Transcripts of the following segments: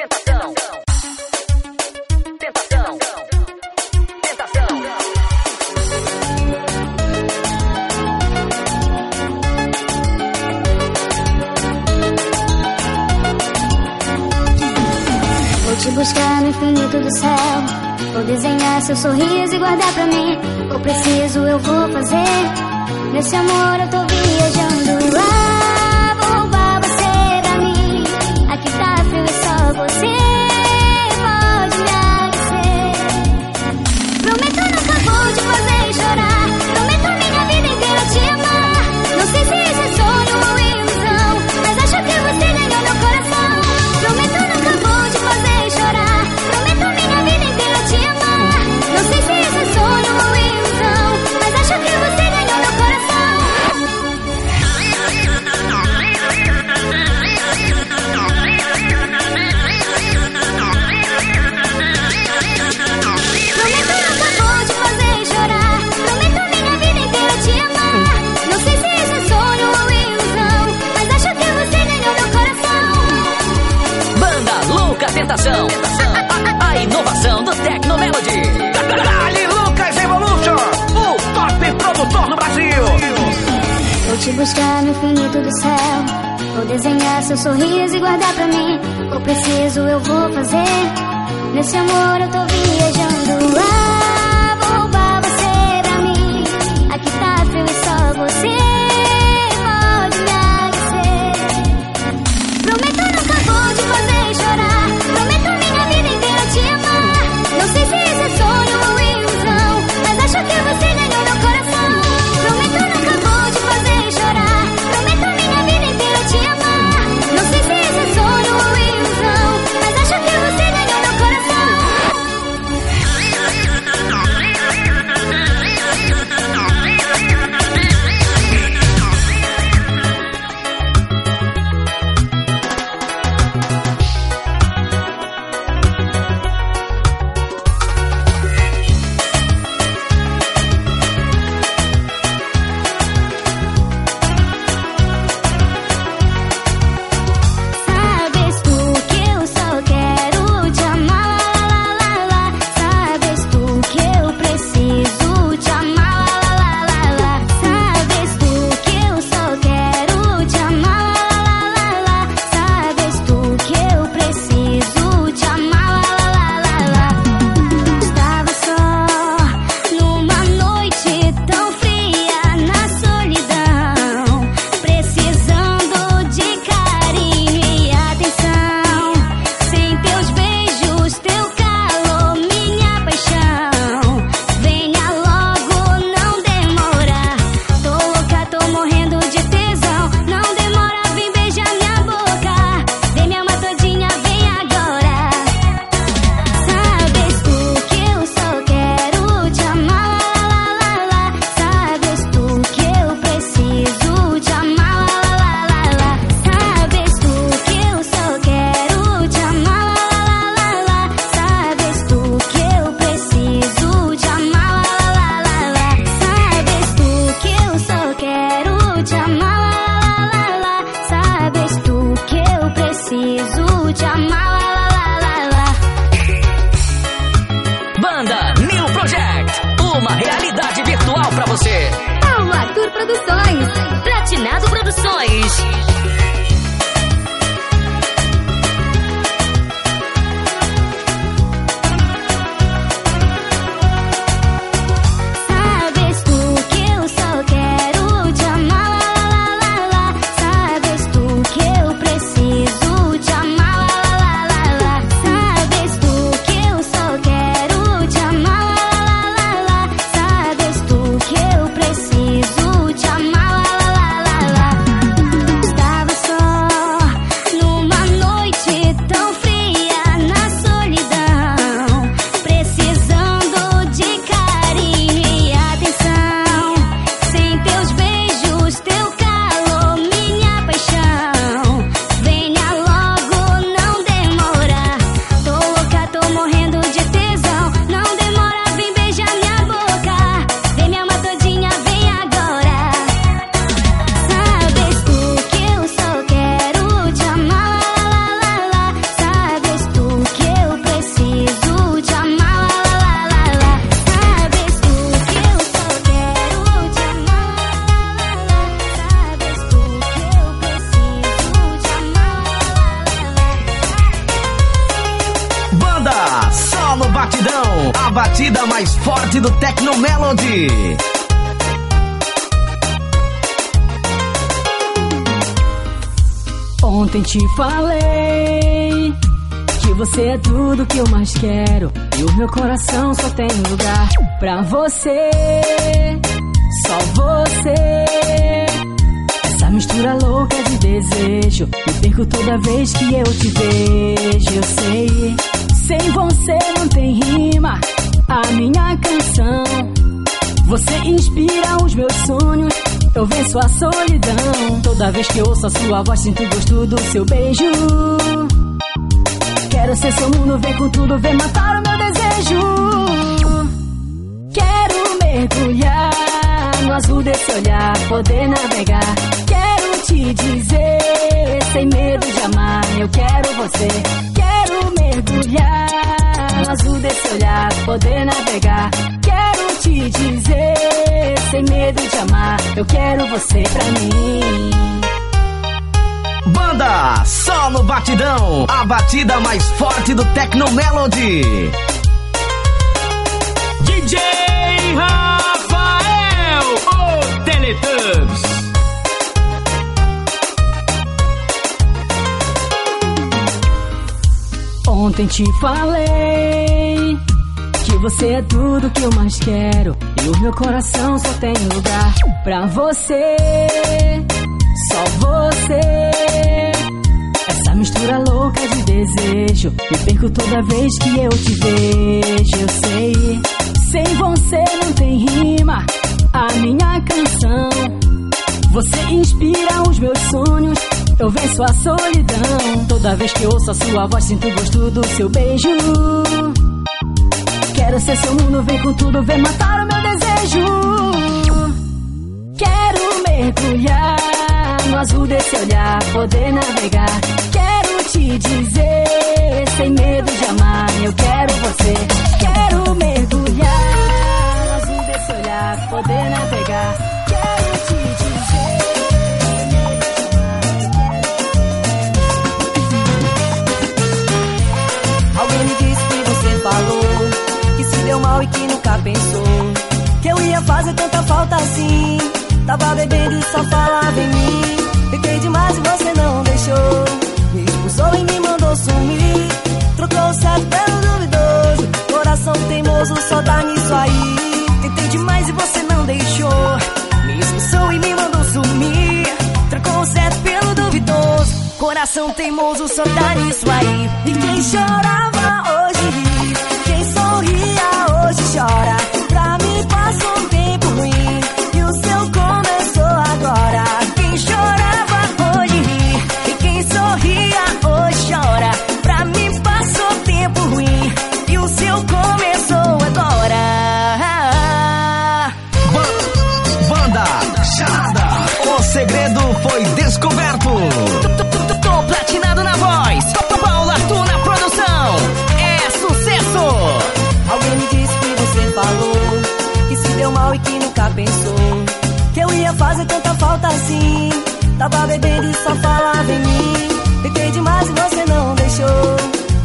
Tentação. Tentação. Tentação. Vou te buscar no infinito do céu. Vou desenhar seu sorriso e guardar pra mim. O preciso eu vou fazer. Nesse amor eu tô viajando. Ah, te buscar no infinito do céu. Vou desenhar seu sorriso e guardar pra mim. O preciso eu vou fazer. Nesse amor eu tô viajando. Ah, te falei que você é tudo que eu mais quero. E o meu coração só tem lugar pra você. Só você. Essa mistura louca de desejo. Me perco toda vez que eu te vejo. Eu sei, sem você não tem rima. A minha canção. Você inspira os meus sonhos. Eu venço a solidão. Toda vez que ouço a sua voz, sinto o gosto do seu beijo. Quero ser seu mundo, vem com tudo, vem matar o meu desejo. Quero mergulhar no azul desse olhar, poder navegar. Quero te dizer, sem medo de amar, eu quero você. Quero mergulhar no azul desse olhar, poder navegar. Quero te dizer, sem medo de amar, eu quero você pra mim. Banda só no batidão. A batida mais forte do Tecno Melody. DJ Rafael, o Teletubs. Ontem te falei que você é tudo que eu mais quero. E o meu coração só tem lugar pra você. Só você. Essa mistura louca de desejo. Me perco toda vez que eu te vejo. Eu sei, sem você não tem rima. A minha canção. Você inspira os meus sonhos. Eu venço a solidão. Toda vez que ouço a sua voz, sinto o gosto do seu beijo. Quero ser seu mundo, vem com tudo, vem matar o meu desejo. Quero mergulhar no azul desse olhar, poder navegar. Quero te dizer, sem medo de amar, eu quero você. Quero mergulhar no azul desse olhar, poder navegar. Quero te dizer. Deu mal e que nunca pensou que eu ia fazer tanta falta assim. Tava bebendo e só falava em mim. Fiquei demais e você não deixou. Me expulsou e me mandou sumir. Trocou o certo pelo duvidoso. Coração teimoso só dá nisso aí. Tentei demais e você não deixou. Me expulsou e me mandou sumir. Trocou o certo pelo duvidoso. Coração teimoso só dá nisso aí. Quem chorava pensou que eu ia fazer tanta falta assim. Tava bebendo e só falava em mim. Fiquei demais e você não deixou.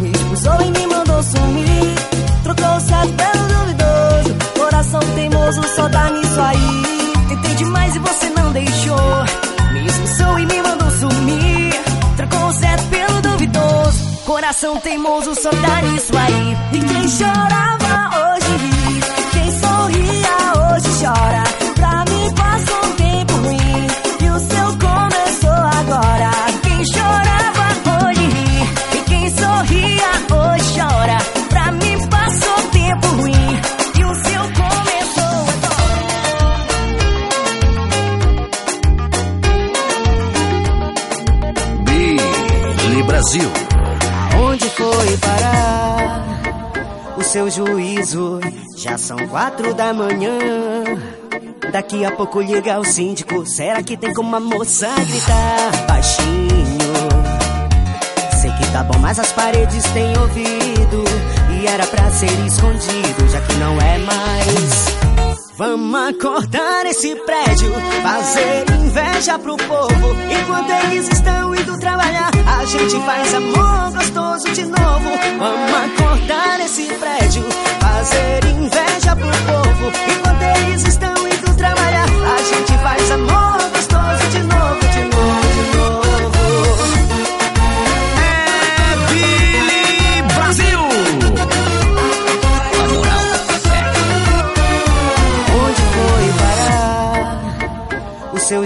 Me expulsou e me mandou sumir. Trocou o certo pelo duvidoso. Coração teimoso só dá nisso aí. Tentei demais e você não deixou. Me expulsou e me mandou sumir. Trocou o certo pelo duvidoso. Coração teimoso só dá nisso aí. Quem seu juízo? Já são quatro da manhã. Daqui a pouco liga o síndico. Será que tem como a moça gritar baixinho? Sei que tá bom, mas as paredes têm ouvido. E era pra ser escondido, já que não é mais. Vamos acordar esse prédio, fazer inveja pro povo. Enquanto eles estão indo trabalhar, a gente faz amor gostoso de novo. Vamos acordar esse prédio. fazer inveja pro povo. Enquanto eles estão indo trabalhar, a gente faz amor gostoso de novo, de novo, de novo. É Billy Brasil. É Onde foi parar o seu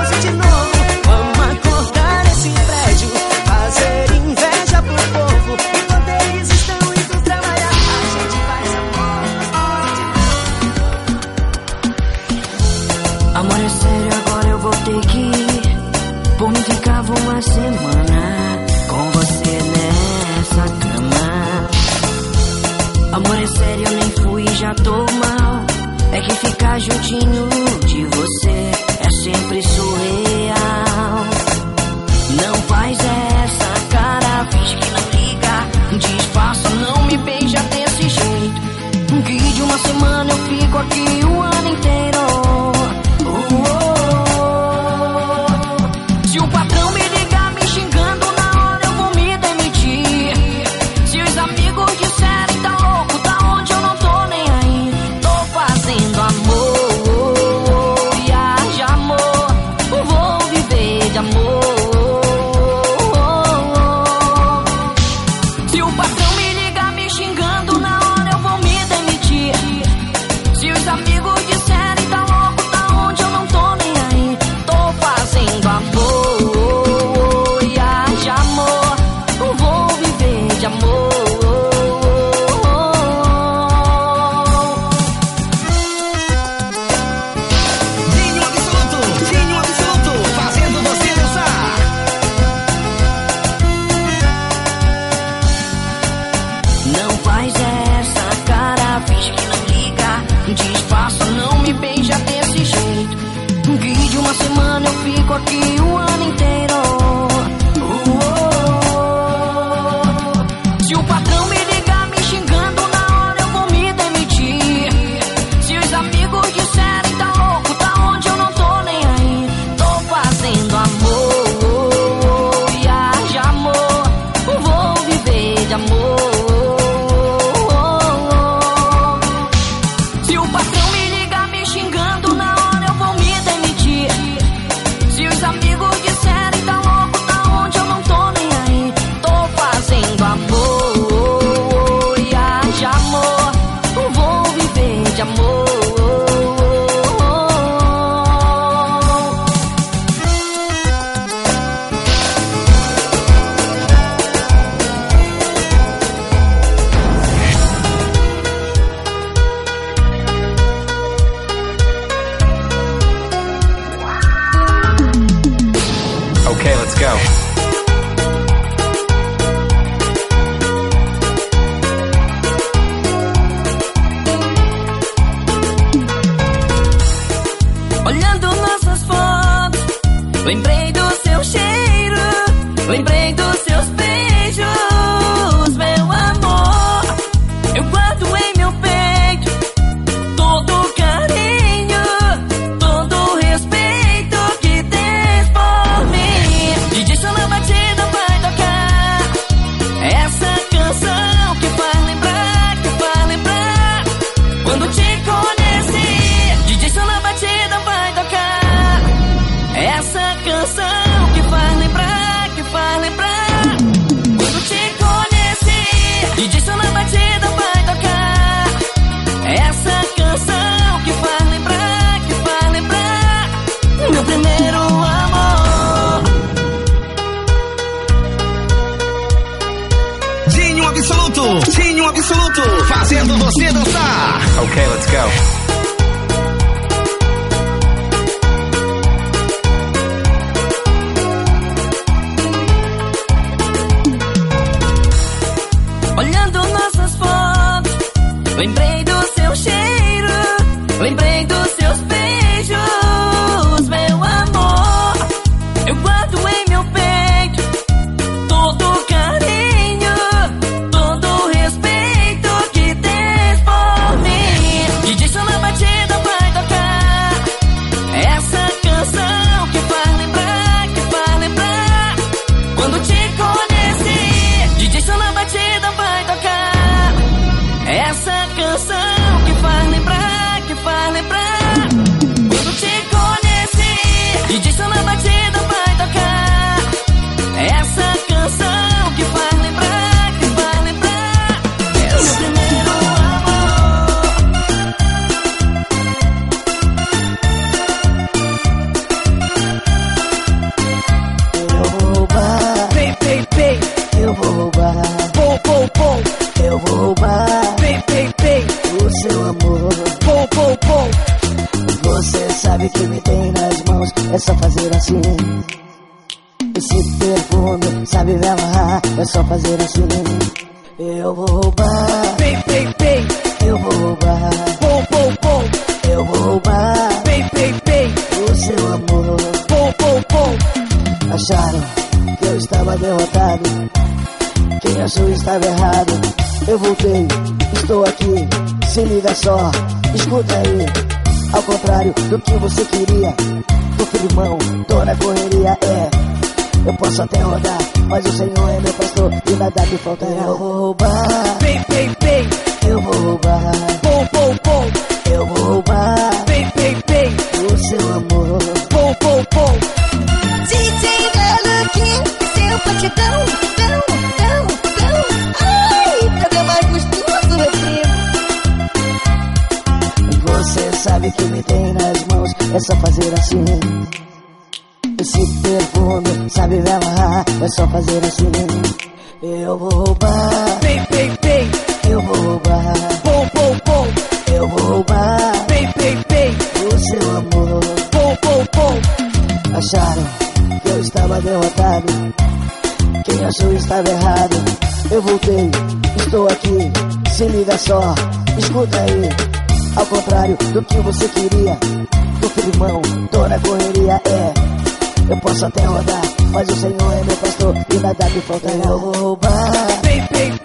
mal. É que ficar juntinho de você é sempre surreal. Lembrei do seu cheiro, lembrei dos seus Cielos Okay, let's go. Olhando nossas fotos, lembrei sabe amarrar, é só fazer assim. Eu vou roubar, Vem, vem, vem. eu vou roubar, Bom, bom, bom. eu vou roubar Vem, vem, vem. o seu amor. Bom, bom, bom. Acharam que eu estava derrotado, quem achou estava errado. Eu voltei, estou aqui, se liga só, escuta aí. Ao contrário do que você queria, tô firmão, tô na correria, é. Eu posso até rodar, mas o Senhor é meu pastor e nada me faltará. Eu vou roubar, Vem, vem, vem. eu vou roubar, Bom, bom, bom. eu vou roubar Vem, vem, vem. o seu amor. Bom, bom, bom. DJ Galuque, seu batidão, tão, tão, tão. Ai, cadê mais gostoso, meu primo? Você sabe que me tem nas mãos, é só fazer assim. Esse perfume sabe amarrar, é só fazer assim. Eu vou roubar, Vem, vem, vem. eu vou roubar, Bom, bom, bom. eu vou roubar Vem, vem, vem. o seu amor. Bom, bom, bom. Acharam que eu estava derrotado, quem achou estava errado. Eu voltei, estou aqui, se liga só, escuta aí. Ao contrário do que você queria, tô firmão, tô na correria, é. Eu posso até rodar, mas o Senhor é meu pastor e nada me faltará. Eu vou roubar, Vem, vem,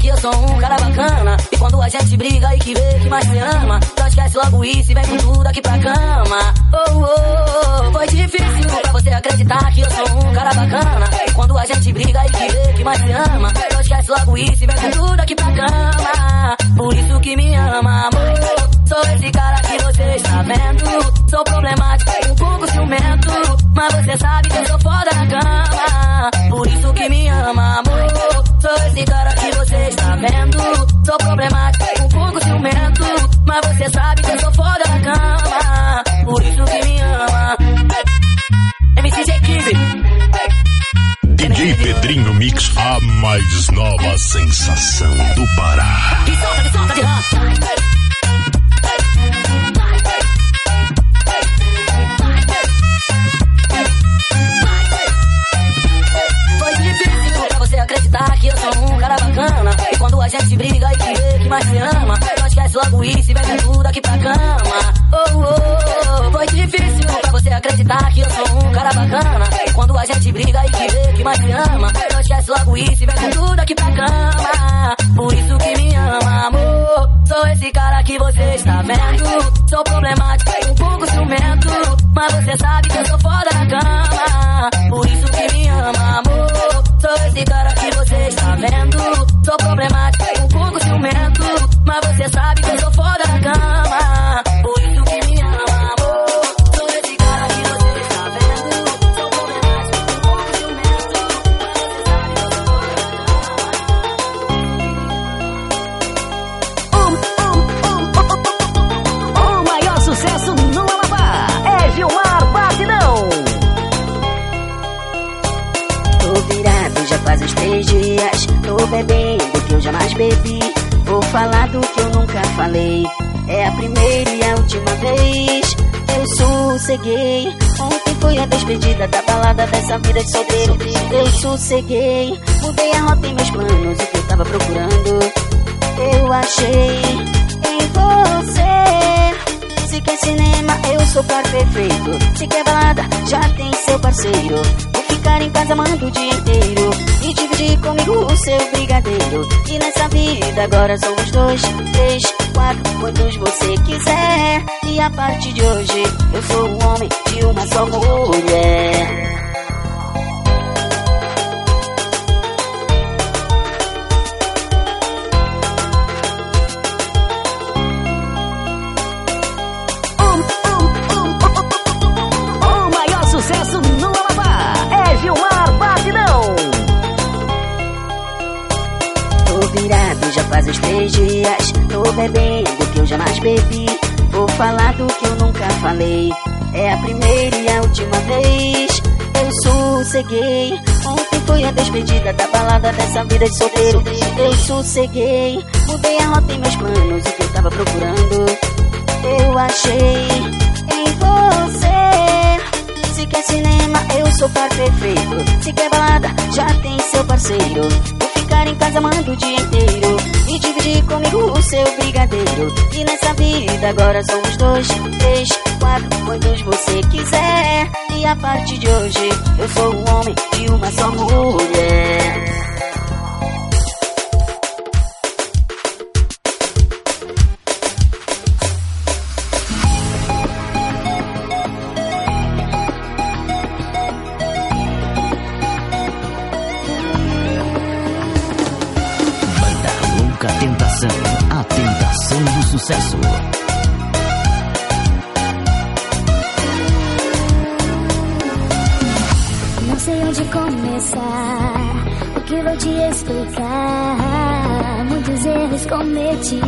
que eu sou um cara bacana. E quando a gente briga e que vê que mais me ama, só esquece logo isso e vem com tudo aqui pra cama. Oh, oh, oh. Foi difícil pra você acreditar que eu sou um cara bacana. E quando a gente briga e que vê que mais me ama, só esquece logo isso e vem com tudo aqui pra cama. Por isso que me ama, amor. Sou esse cara que você está vendo. Sou problemático, um pouco ciumento. Mas você sabe que eu sou foda na cama. Por isso que me ama, amor. Sou esse cara que vendo. Sou problemático, um pouco ciumento. Mas você sabe que eu sou foda na cama. Por isso que me ama. MCG 15. DJ Pedrinho Mix, a mais nova sensação do Pará. Me solta, me solta de rã. Quando a gente briga e que vê que mais se ama, só esquece logo isso e vem tudo aqui pra cama. Oh, oh, oh. Foi difícil pra você acreditar que eu sou um cara bacana. Quando a gente briga e que vê que mais se ama, só esquece logo isso e vem tudo aqui pra cama. Por isso que me ama, amor. Sou esse cara que você está vendo. Sou problemático, um pouco ciumento. Mas você sabe que eu sou foda na cama. Por isso que me ama, amor. Sou esse cara que você está vendo. Vou falar do que eu nunca falei. É a primeira e a última vez. Eu sosseguei. Ontem foi a despedida da balada dessa vida de solteiro. Eu sosseguei, mudei a rota e meus planos, o que eu tava procurando. Eu achei em você. Se quer cinema, eu sou o par perfeito. Se quer balada, já tem seu parceiro. Ficar em casa amando o dia inteiro. E dividir comigo o seu brigadeiro. E nessa vida agora somos dois, três, quatro, quantos você quiser. E a partir de hoje, eu sou um homem de uma só mulher. Faz uns três dias. Tô bebendo que eu jamais bebi. Vou falar do que eu nunca falei. É a primeira e a última vez. Eu sosseguei. Ontem foi a despedida da balada dessa vida de solteiro. Eu sosseguei. Mudei a rota e meus planos, o que eu tava procurando. Eu achei em você. Se quer cinema, eu sou par perfeito. Se quer balada, já tem seu parceiro. Ficar em casa amando o dia inteiro. E dividir comigo o seu brigadeiro. E nessa vida agora somos dois, três, quatro, quantos você quiser. E a partir de hoje, eu sou um homem de uma só mulher. Onde começar, o que vou te explicar. Muitos erros cometi.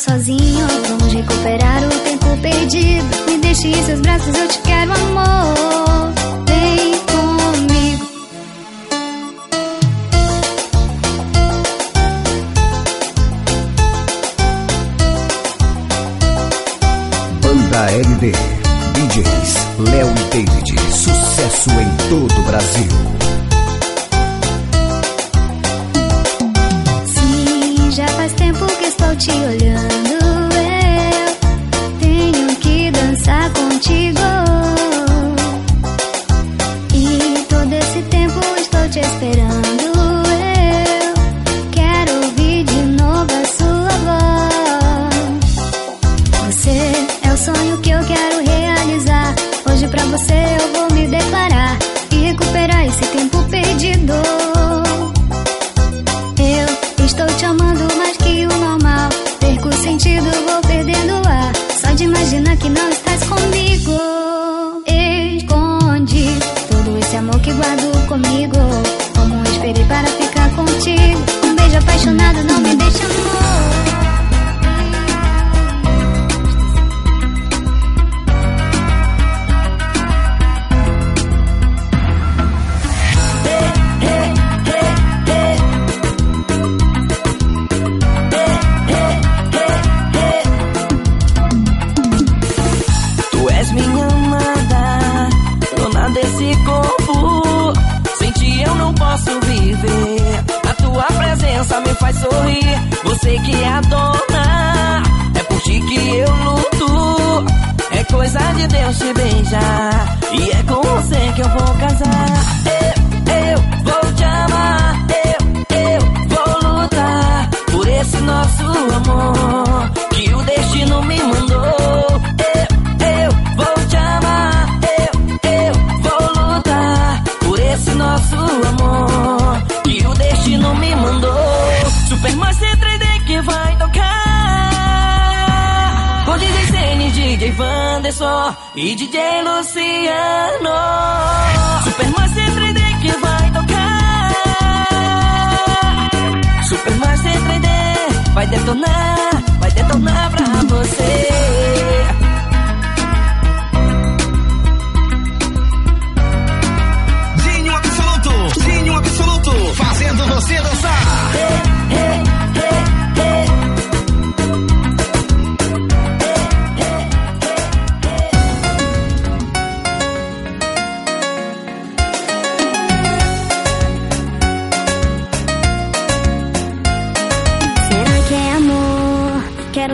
Você promises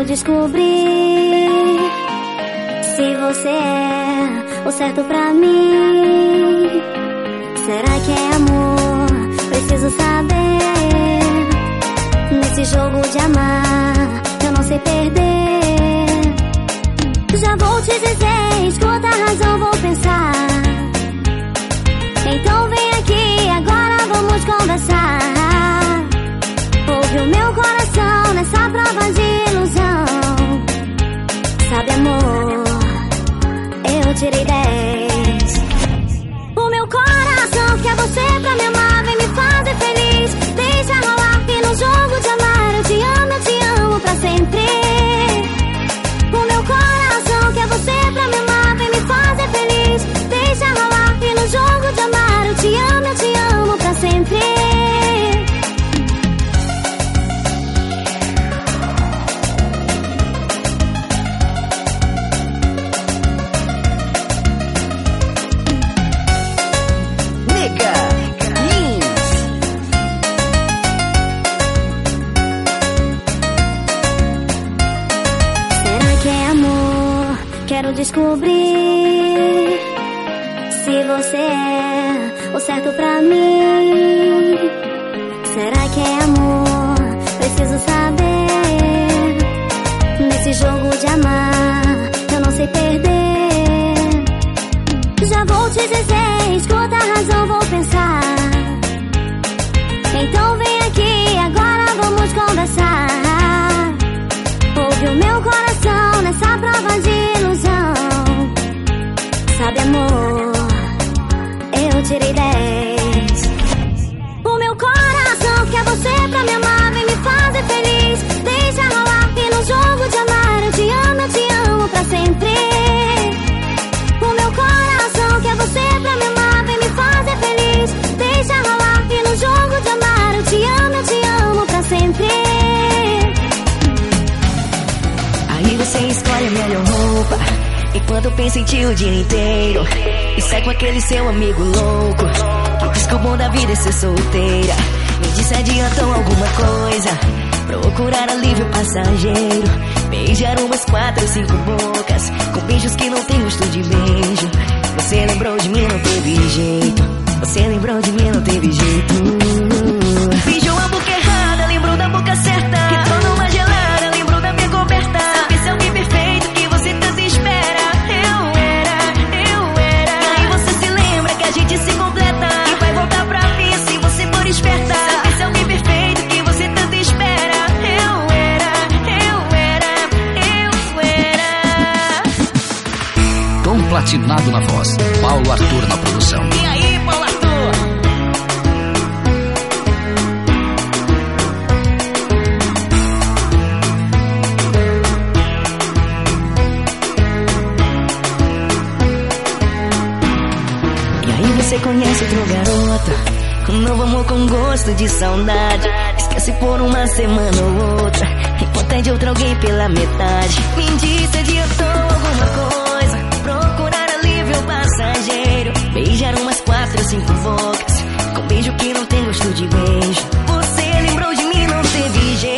descobrir se você é o certo pra mim. Será que é amor? Preciso saber. Nesse jogo de amar, eu não sei perder. Já vou te dizer, escuta a razão, vou pensar. Então vem aqui, agora vamos conversar. Ouve o meu coração nessa prova de. Amor, eu tirei 10. O meu coração quer você pra me amar, vem me fazer feliz. Deixa rolar e no jogo de amar eu te amo, eu te amo pra sempre. O meu coração quer você pra me amar, vem me fazer feliz. Deixa rolar e no jogo de amar eu te amo, eu te amo pra sempre. Sabe, amor, eu tirei 10. O meu coração quer você pra me amar, vem me fazer feliz. Deixa rolar e no jogo de amar eu te amo, eu te amo pra sempre. O meu coração quer você pra me amar, vem me fazer feliz. Deixa rolar e no jogo de amar eu te amo, eu te amo pra sempre. Aí você escolhe a melhor roupa Enquanto pensa em ti o dia inteiro E sai com aquele seu amigo louco Que diz que o bom da vida é ser solteira. Me disse adiantou alguma coisa? Procurar alívio passageiro Beijar umas quatro cinco bocas Com beijos que não tem gosto de beijo. Você lembrou de mim, não teve jeito. Você lembrou de mim, não teve jeito Platinado na voz, Paulo Arthur na produção. E aí, Paulo Arthur? E aí você conhece outro garoto Um novo amor com gosto de saudade. Esquece por uma semana ou outra. Enquanto é de outro alguém pela metade. Me disse adiantou alguma coisa agradável passageiro. Beijar umas quatro, cinco bocas. Com beijo que não tem gosto de beijo. Você lembrou de mim, não teve jeito.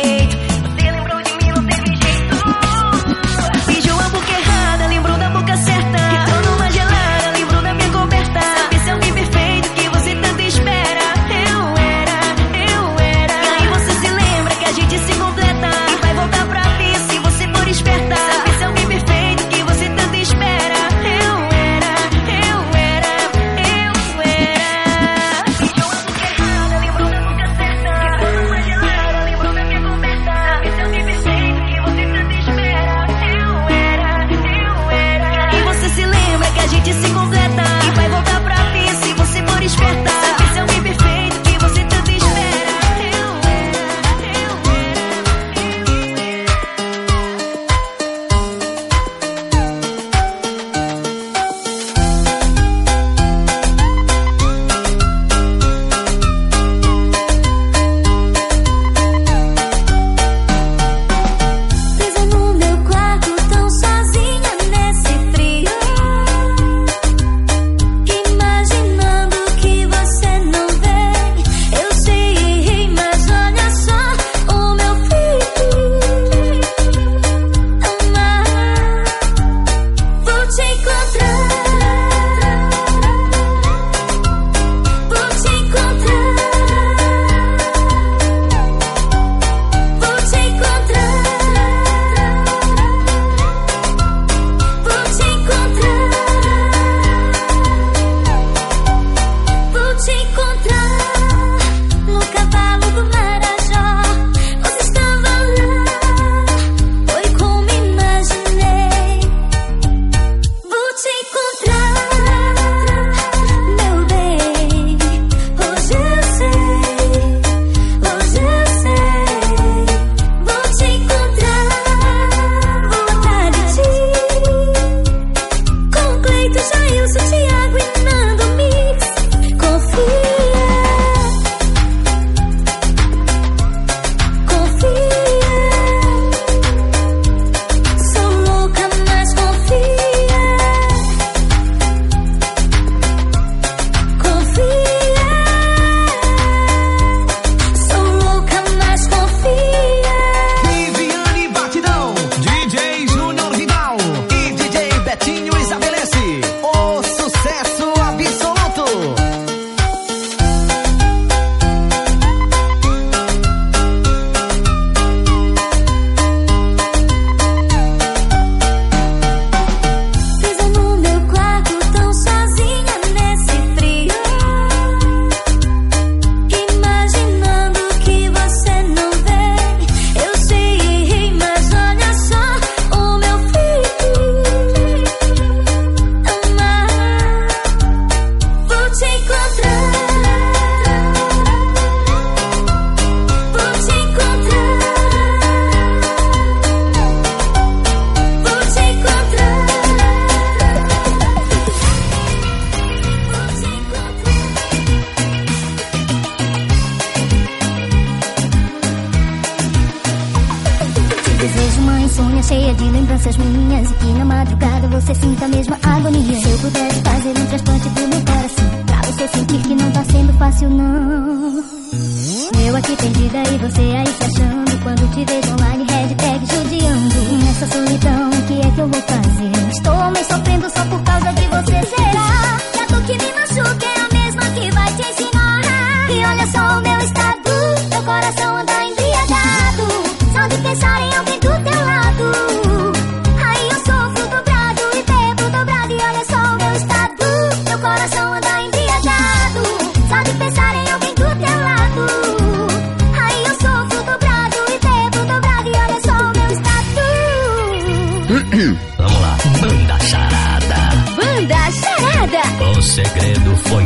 segredo foi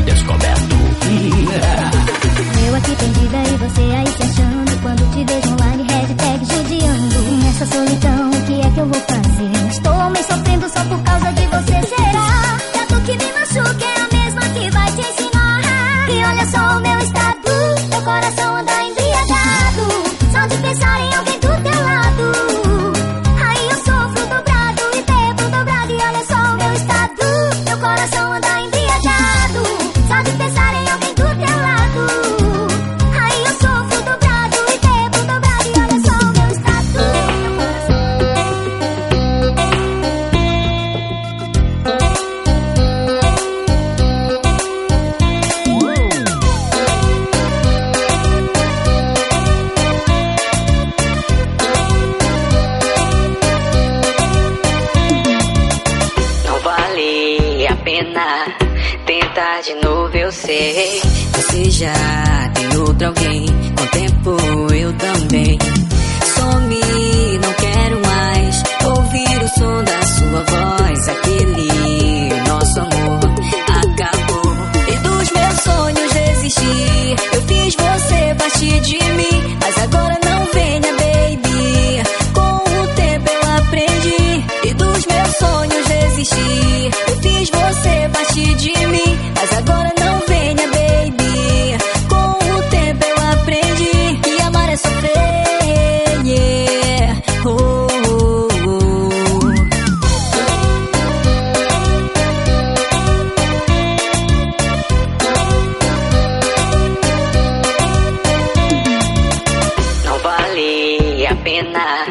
vale a pena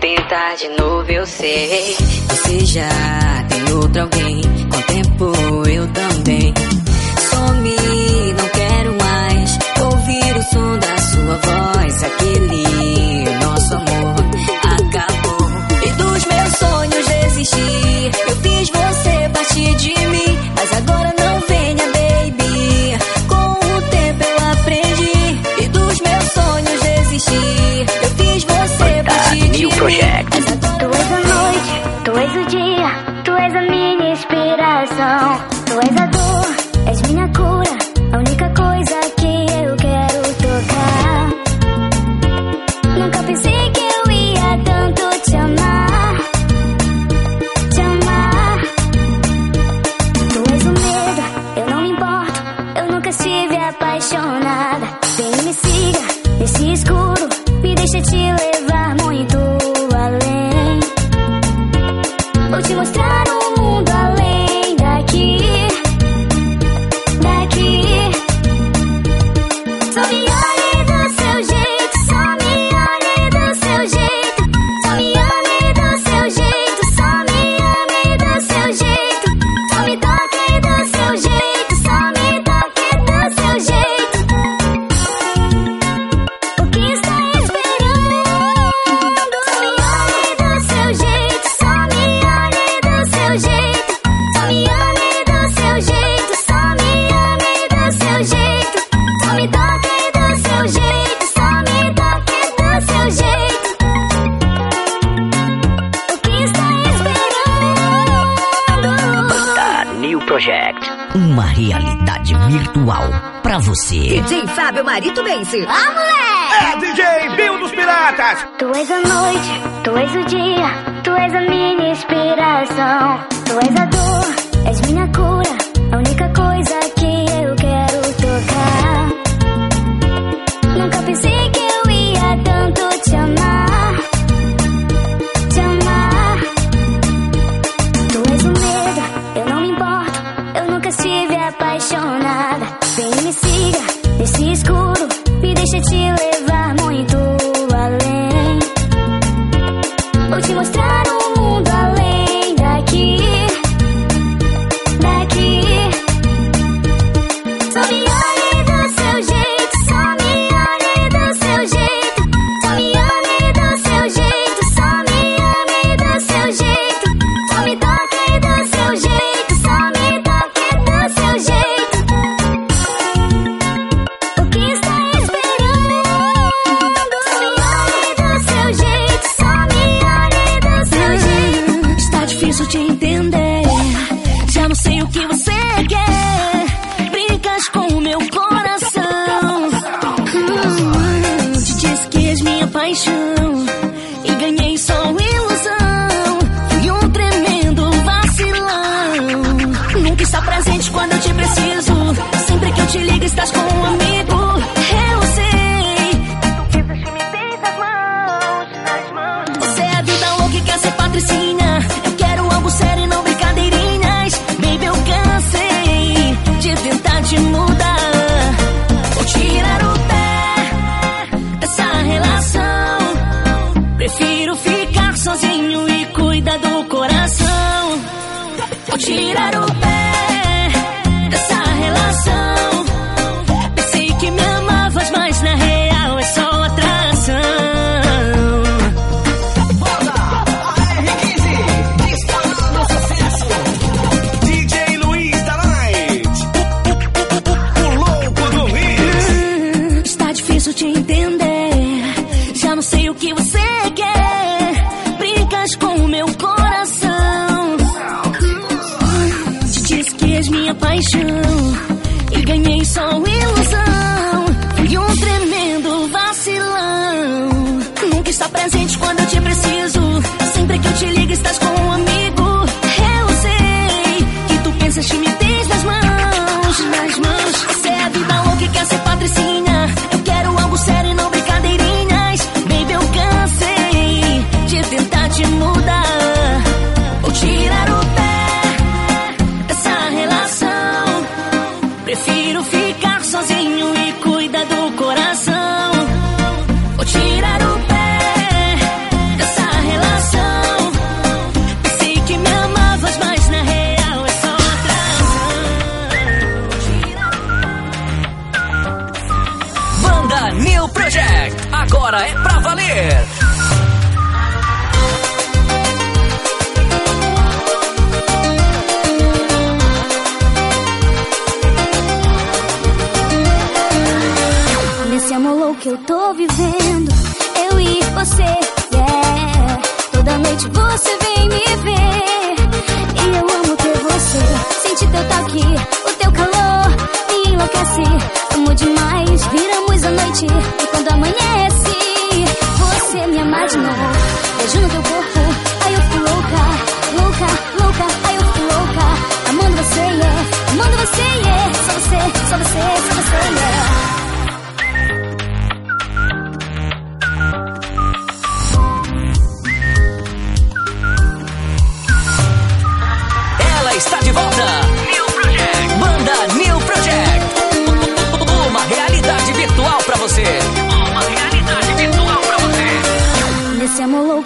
tentar de novo, eu sei. Você já tem outro alguém com tempo. Project. Tu és a noite, tu és o dia, tu és a minha inspiração. Dance. Ah, moleque! É DJ Bill dos Piratas. Tu és a noite, tu és o dia, tu és a minha inspiração. Tu és a dor, és minha cura, a única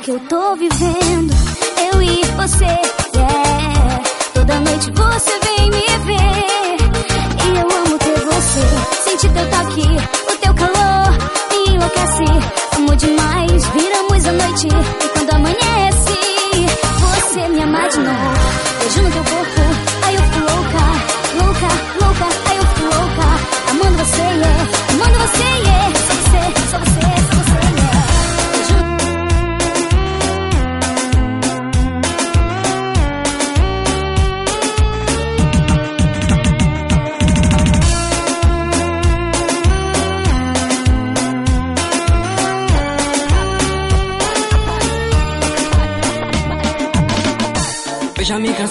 que eu tô vivendo. Eu e você, yeah. Toda noite você vem me ver. E eu amo ter você. Sentir teu toque, o teu calor me enlouquece. Amo demais, viramos a noite. E quando amanhece, você me ama de novo. Beijo no teu corpo.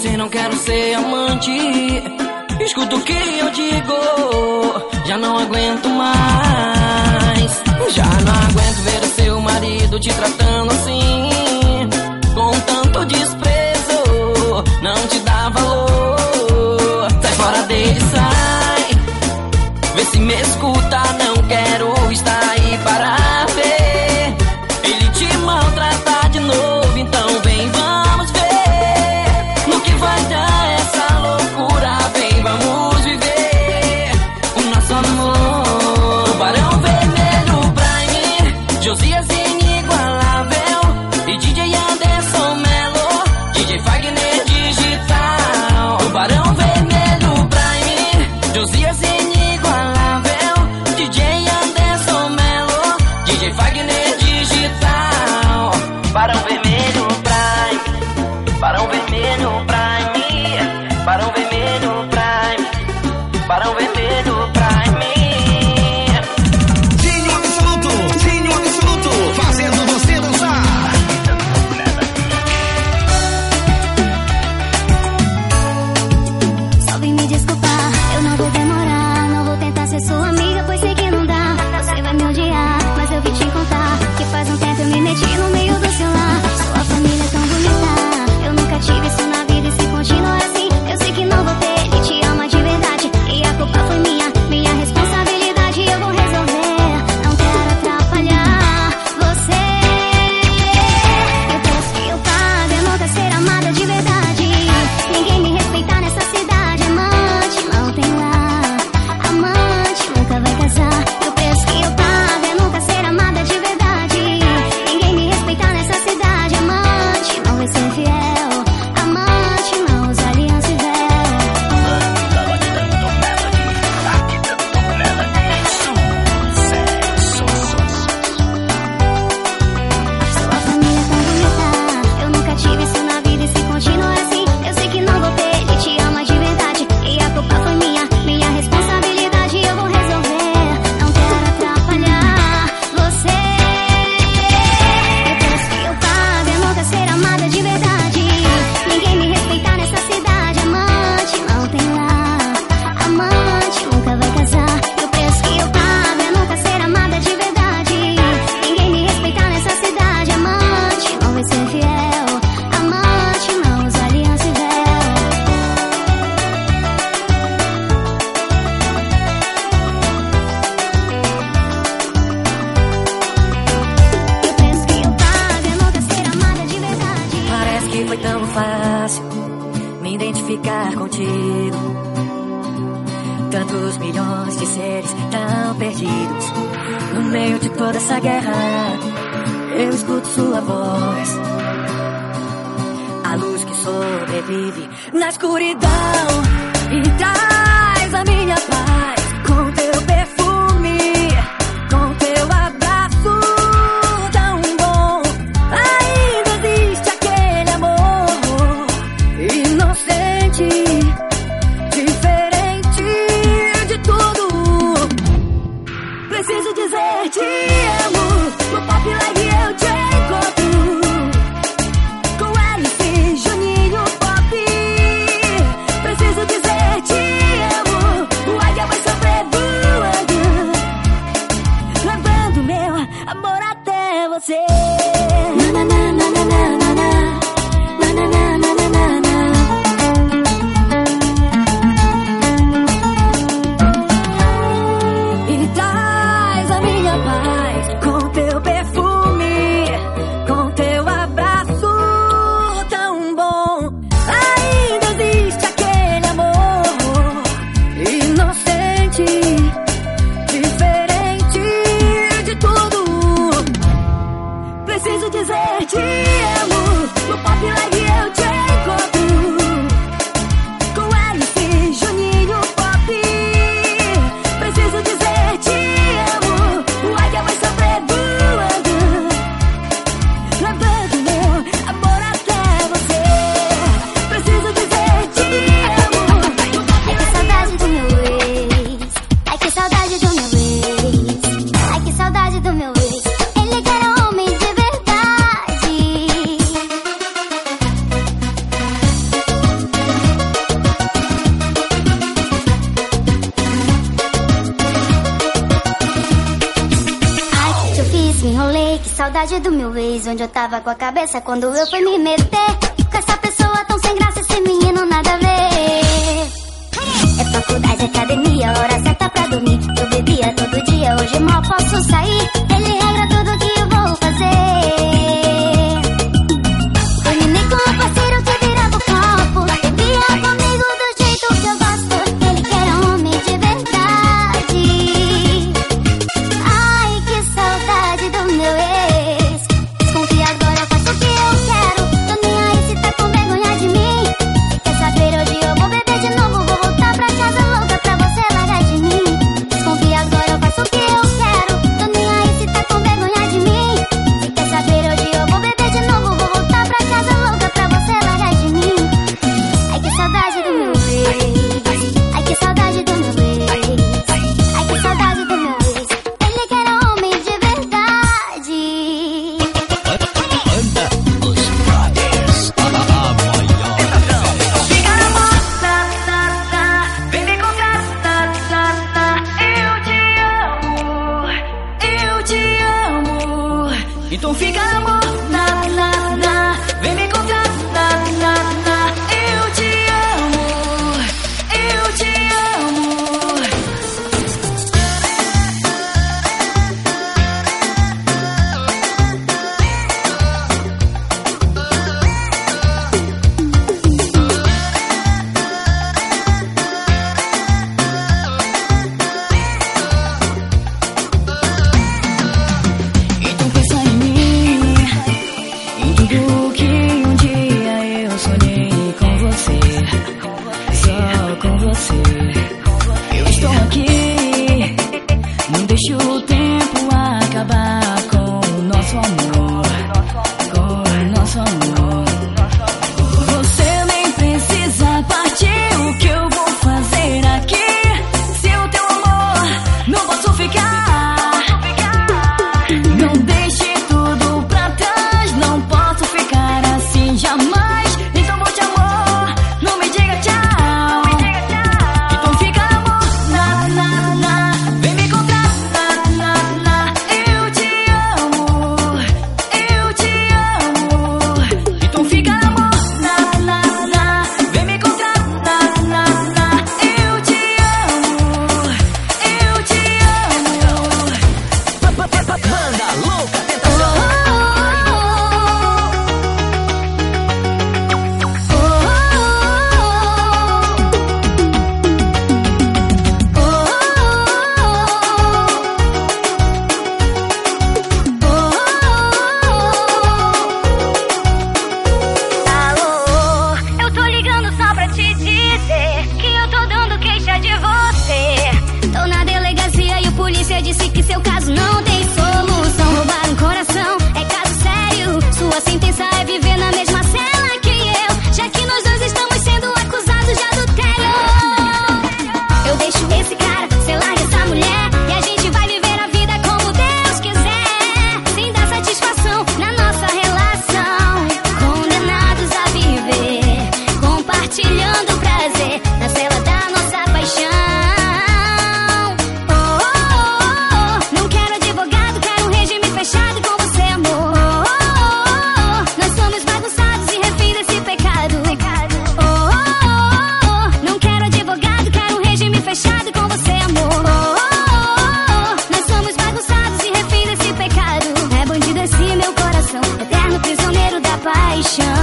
Você não quero ser amante. Escuta o que eu digo, já não aguento mais. Já não aguento ver o seu marido te tratando assim, com tanto desprezo, não te dá valor. Sai fora dele, sai, vê se me escuta. little Tantos milhões de seres tão perdidos no meio de toda essa guerra. Eu escuto sua voz, a luz que sobrevive na escuridão e traz a minha paz. Saudade do meu ex, onde eu tava com a cabeça quando eu fui me meter. Com essa pessoa tão sem graça, esse menino nada a ver. É faculdade, academia, hora certa pra dormir. Eu bebia todo dia, hoje mal posso sair. прощай.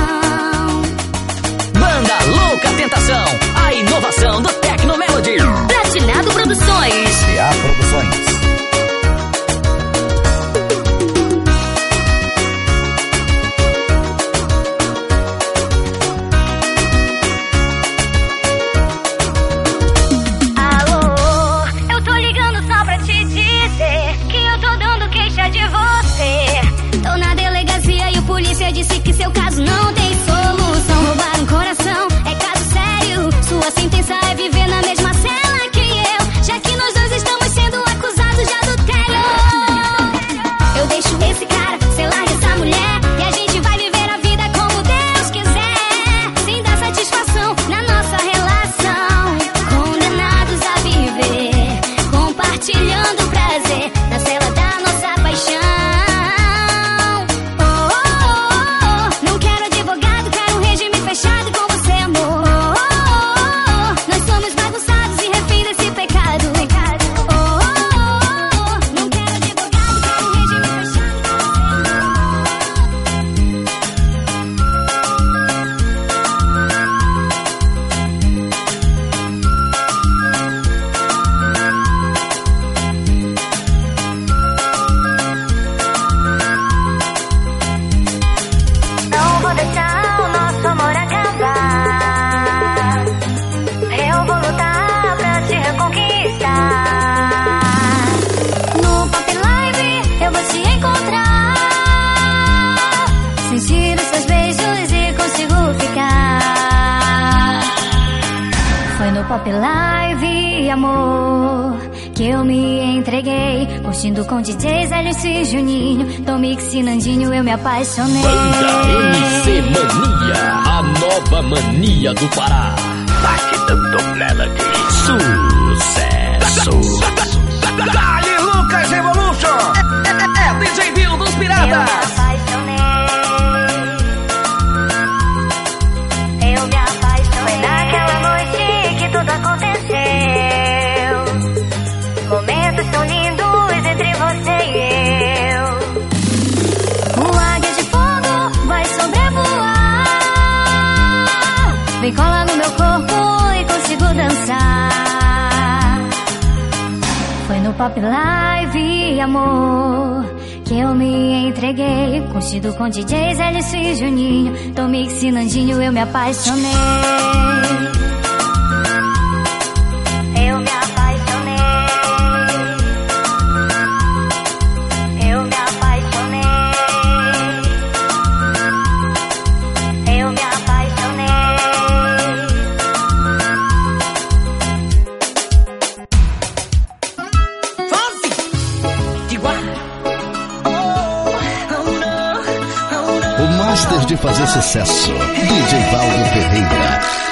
MC Mania, a nova mania do Pará. Tá Impactando Melody. Sucesso. Dali Lucas Evolution. É, é, é, é DJ Bill dos Piratas. pop live e amor que eu me entreguei. Curtido com DJs, Elcio e Juninho, Tomix e Nandinho, eu me apaixonei. sucesso. DJ Valdo Ferreira.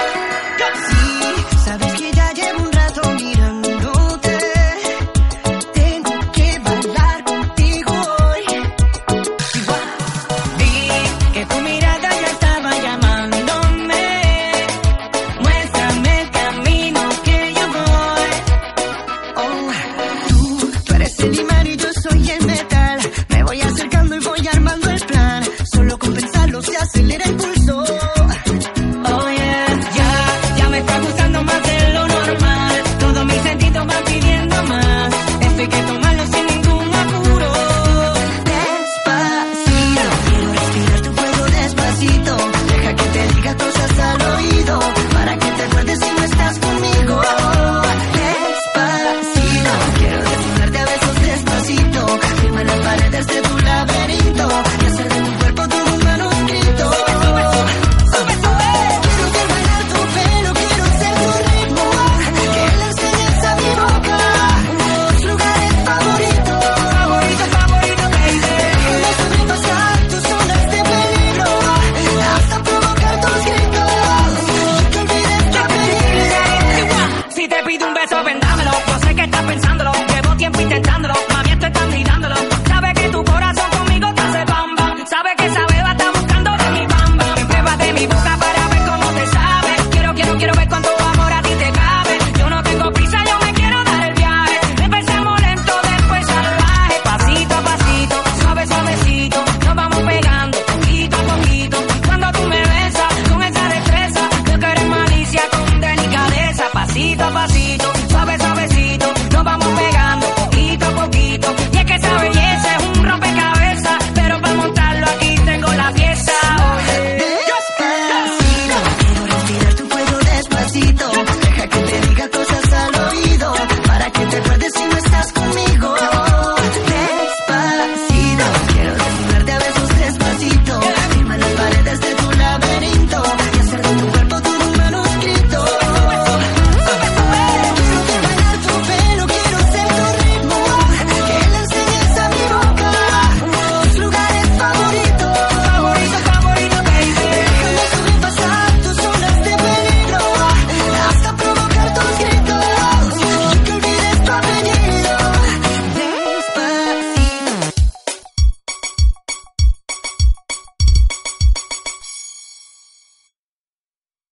olvidó.